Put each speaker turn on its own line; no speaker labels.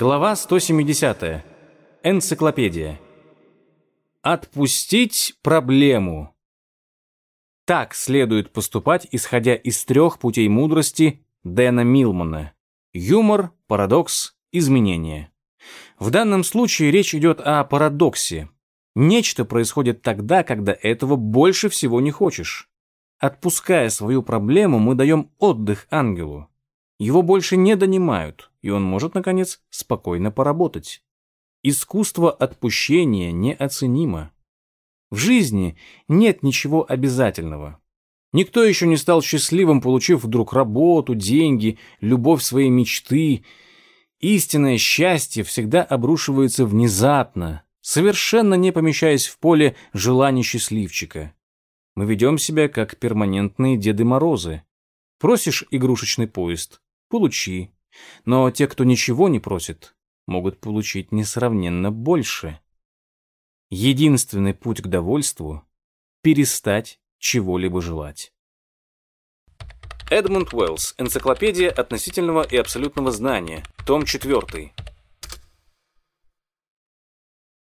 Глава 170. Энциклопедия. Отпустить проблему. Так следует поступать, исходя из трех путей мудрости Дэна Милмана. Юмор, парадокс, изменение. В данном случае речь идет о парадоксе. Нечто происходит тогда, когда этого больше всего не хочешь. Отпуская свою проблему, мы даем отдых ангелу. Его больше не донимают, и он может, наконец, спокойно поработать. Искусство отпущения неоценимо. В жизни нет ничего обязательного. Никто еще не стал счастливым, получив вдруг работу, деньги, любовь своей мечты. Истинное счастье всегда обрушивается внезапно, совершенно не помещаясь в поле желаний счастливчика. Мы ведем себя как перманентные Деды Морозы. Просишь игрушечный поезд, получи. Но те, кто ничего не просит, могут получить несравненно больше. Единственный путь к довольству — перестать чего-либо желать. Эдмунд Уэллс. Энциклопедия относительного и абсолютного знания. Том 4.